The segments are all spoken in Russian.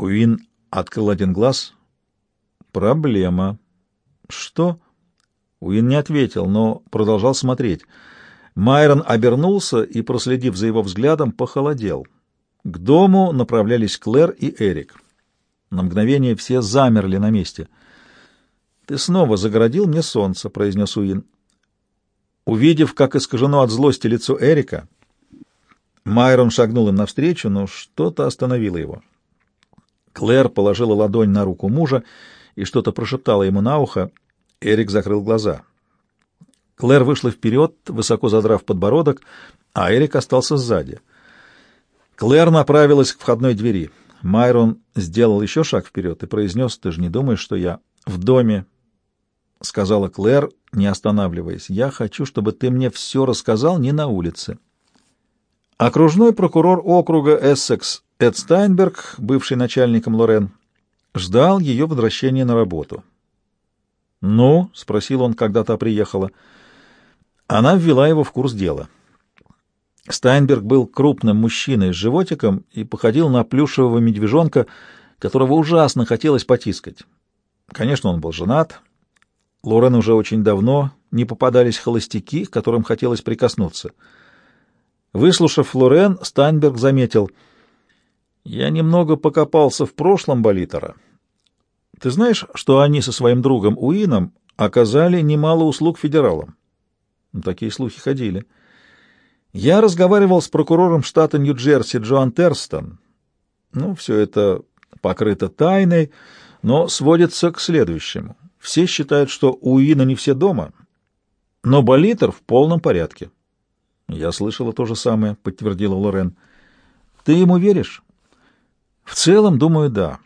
Уин открыл один глаз. «Проблема». «Что?» Уин не ответил, но продолжал смотреть. Майрон обернулся и, проследив за его взглядом, похолодел. К дому направлялись Клэр и Эрик. На мгновение все замерли на месте. «Ты снова загородил мне солнце», — произнес Уин. Увидев, как искажено от злости лицо Эрика, Майрон шагнул им навстречу, но что-то остановило его. Клэр положила ладонь на руку мужа и что-то прошептала ему на ухо. Эрик закрыл глаза. Клэр вышла вперед, высоко задрав подбородок, а Эрик остался сзади. Клэр направилась к входной двери. Майрон сделал еще шаг вперед и произнес, «Ты же не думаешь, что я в доме?» — сказала Клэр, не останавливаясь. «Я хочу, чтобы ты мне все рассказал не на улице». Окружной прокурор округа Эссекс Эд Стайнберг, бывший начальником Лорен, ждал ее возвращения на работу. «Ну?» — спросил он, когда та приехала. Она ввела его в курс дела. Стайнберг был крупным мужчиной с животиком и походил на плюшевого медвежонка, которого ужасно хотелось потискать. Конечно, он был женат. Лорен уже очень давно не попадались холостяки, к которым хотелось прикоснуться. Выслушав Лорен, Стайнберг заметил, «Я немного покопался в прошлом Болитера». Ты знаешь, что они со своим другом Уином оказали немало услуг федералам? Такие слухи ходили. Я разговаривал с прокурором штата Нью-Джерси Джоан Терстон. Ну, все это покрыто тайной, но сводится к следующему. Все считают, что Уина не все дома, но Болитер в полном порядке. Я слышала то же самое, подтвердила Лорен. Ты ему веришь? В целом, думаю, да.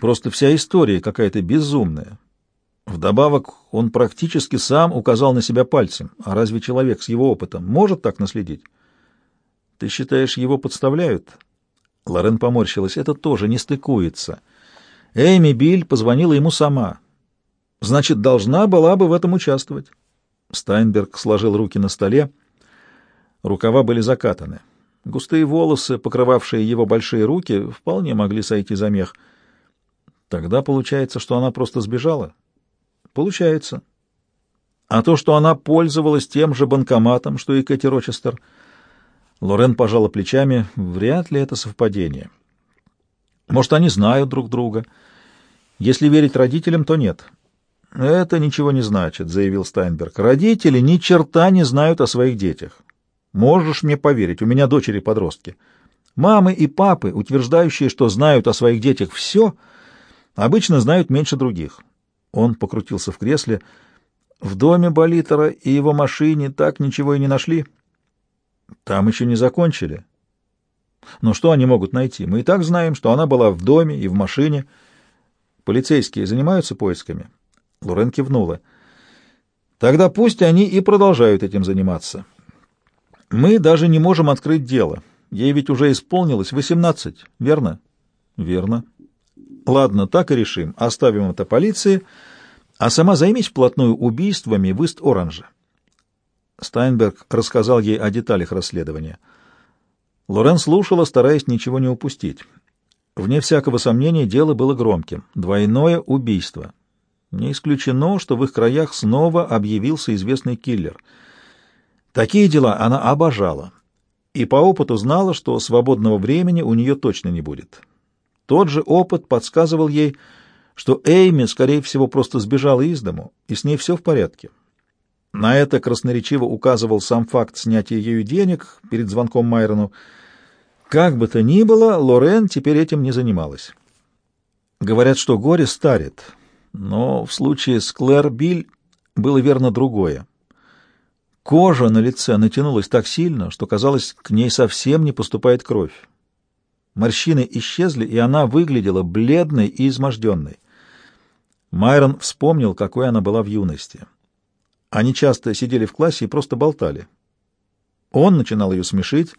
Просто вся история какая-то безумная. Вдобавок, он практически сам указал на себя пальцем. А разве человек с его опытом может так наследить? Ты считаешь, его подставляют? Лорен поморщилась. Это тоже не стыкуется. Эми Биль позвонила ему сама. Значит, должна была бы в этом участвовать. Стайнберг сложил руки на столе. Рукава были закатаны. Густые волосы, покрывавшие его большие руки, вполне могли сойти за мех — Тогда получается, что она просто сбежала? Получается. А то, что она пользовалась тем же банкоматом, что и Кэти Рочестер, Лорен пожала плечами, вряд ли это совпадение. Может, они знают друг друга. Если верить родителям, то нет. Это ничего не значит, заявил Стайнберг. Родители ни черта не знают о своих детях. Можешь мне поверить, у меня дочери-подростки. Мамы и папы, утверждающие, что знают о своих детях все — Обычно знают меньше других. Он покрутился в кресле. В доме Болитера и его машине так ничего и не нашли. Там еще не закончили. Но что они могут найти? Мы и так знаем, что она была в доме и в машине. Полицейские занимаются поисками? Лорен кивнула. Тогда пусть они и продолжают этим заниматься. Мы даже не можем открыть дело. Ей ведь уже исполнилось восемнадцать, верно? Верно. Ладно, так и решим. Оставим это полиции, а сама займись вплотную убийствами в Ист-Оранже. Стайнберг рассказал ей о деталях расследования. Лорен слушала, стараясь ничего не упустить. Вне всякого сомнения, дело было громким. Двойное убийство. Не исключено, что в их краях снова объявился известный киллер. Такие дела она обожала. И по опыту знала, что свободного времени у нее точно не будет. Тот же опыт подсказывал ей, что Эйми, скорее всего, просто сбежала из дому, и с ней все в порядке. На это красноречиво указывал сам факт снятия ею денег перед звонком Майрону. Как бы то ни было, Лорен теперь этим не занималась. Говорят, что горе старит, но в случае с Клэр Биль было верно другое. Кожа на лице натянулась так сильно, что, казалось, к ней совсем не поступает кровь. Морщины исчезли, и она выглядела бледной и изможденной. Майрон вспомнил, какой она была в юности. Они часто сидели в классе и просто болтали. Он начинал ее смешить.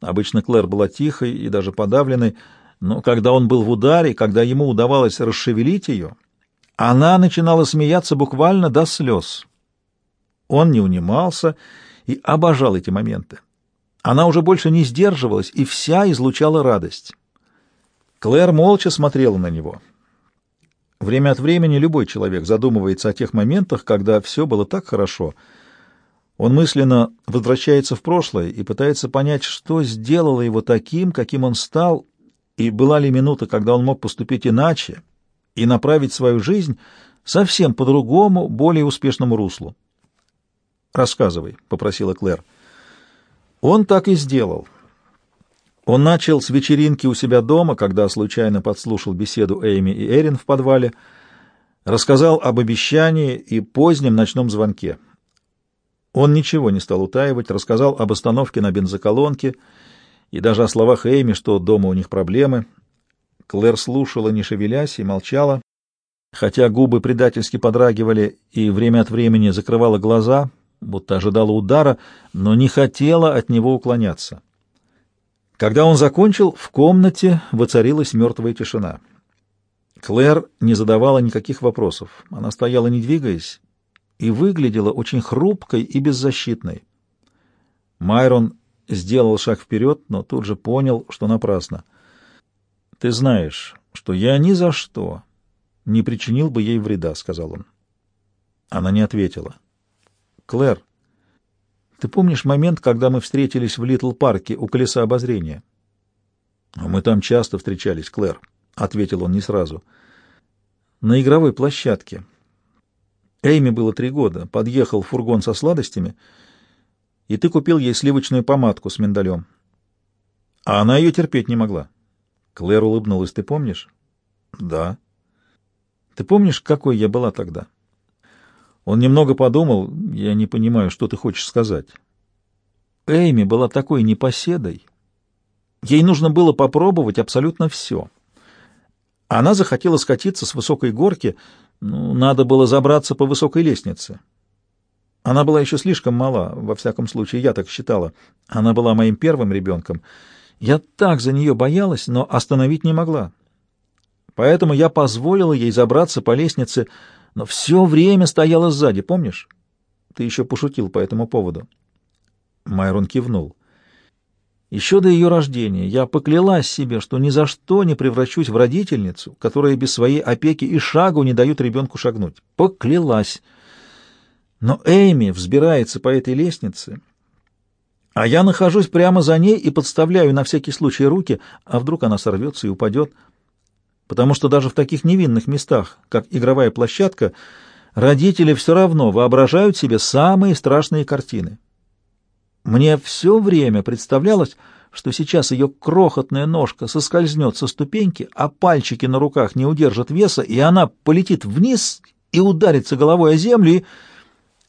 Обычно Клэр была тихой и даже подавленной, но когда он был в ударе, когда ему удавалось расшевелить ее, она начинала смеяться буквально до слез. Он не унимался и обожал эти моменты. Она уже больше не сдерживалась и вся излучала радость. Клэр молча смотрела на него. Время от времени любой человек задумывается о тех моментах, когда все было так хорошо. Он мысленно возвращается в прошлое и пытается понять, что сделало его таким, каким он стал, и была ли минута, когда он мог поступить иначе и направить свою жизнь совсем по другому, более успешному руслу. «Рассказывай», — попросила Клэр. Он так и сделал. Он начал с вечеринки у себя дома, когда случайно подслушал беседу Эйми и Эрин в подвале, рассказал об обещании и позднем ночном звонке. Он ничего не стал утаивать, рассказал об остановке на бензоколонке и даже о словах Эйми, что дома у них проблемы. Клэр слушала, не шевелясь, и молчала, хотя губы предательски подрагивали и время от времени закрывала глаза, будто ожидала удара, но не хотела от него уклоняться. Когда он закончил, в комнате воцарилась мертвая тишина. Клэр не задавала никаких вопросов. Она стояла, не двигаясь, и выглядела очень хрупкой и беззащитной. Майрон сделал шаг вперед, но тут же понял, что напрасно. «Ты знаешь, что я ни за что не причинил бы ей вреда», — сказал он. Она не ответила. «Клэр, ты помнишь момент, когда мы встретились в Литл-парке у колеса обозрения? А — Мы там часто встречались, Клэр, — ответил он не сразу. — На игровой площадке. Эйми было три года. Подъехал фургон со сладостями, и ты купил ей сливочную помадку с миндалем. А она ее терпеть не могла. Клэр улыбнулась. — Ты помнишь? — Да. — Ты помнишь, какой я была тогда? — он немного подумал, я не понимаю, что ты хочешь сказать. Эйми была такой непоседой. Ей нужно было попробовать абсолютно все. Она захотела скатиться с высокой горки, ну, надо было забраться по высокой лестнице. Она была еще слишком мала, во всяком случае, я так считала. Она была моим первым ребенком. Я так за нее боялась, но остановить не могла. Поэтому я позволила ей забраться по лестнице, но все время стояла сзади, помнишь? Ты еще пошутил по этому поводу. Майрон кивнул. Еще до ее рождения я поклялась себе, что ни за что не превращусь в родительницу, которая без своей опеки и шагу не дает ребенку шагнуть. Поклялась. Но Эйми взбирается по этой лестнице, а я нахожусь прямо за ней и подставляю на всякий случай руки, а вдруг она сорвется и упадет потому что даже в таких невинных местах, как игровая площадка, родители все равно воображают себе самые страшные картины. Мне все время представлялось, что сейчас ее крохотная ножка соскользнет со ступеньки, а пальчики на руках не удержат веса, и она полетит вниз и ударится головой о землю, и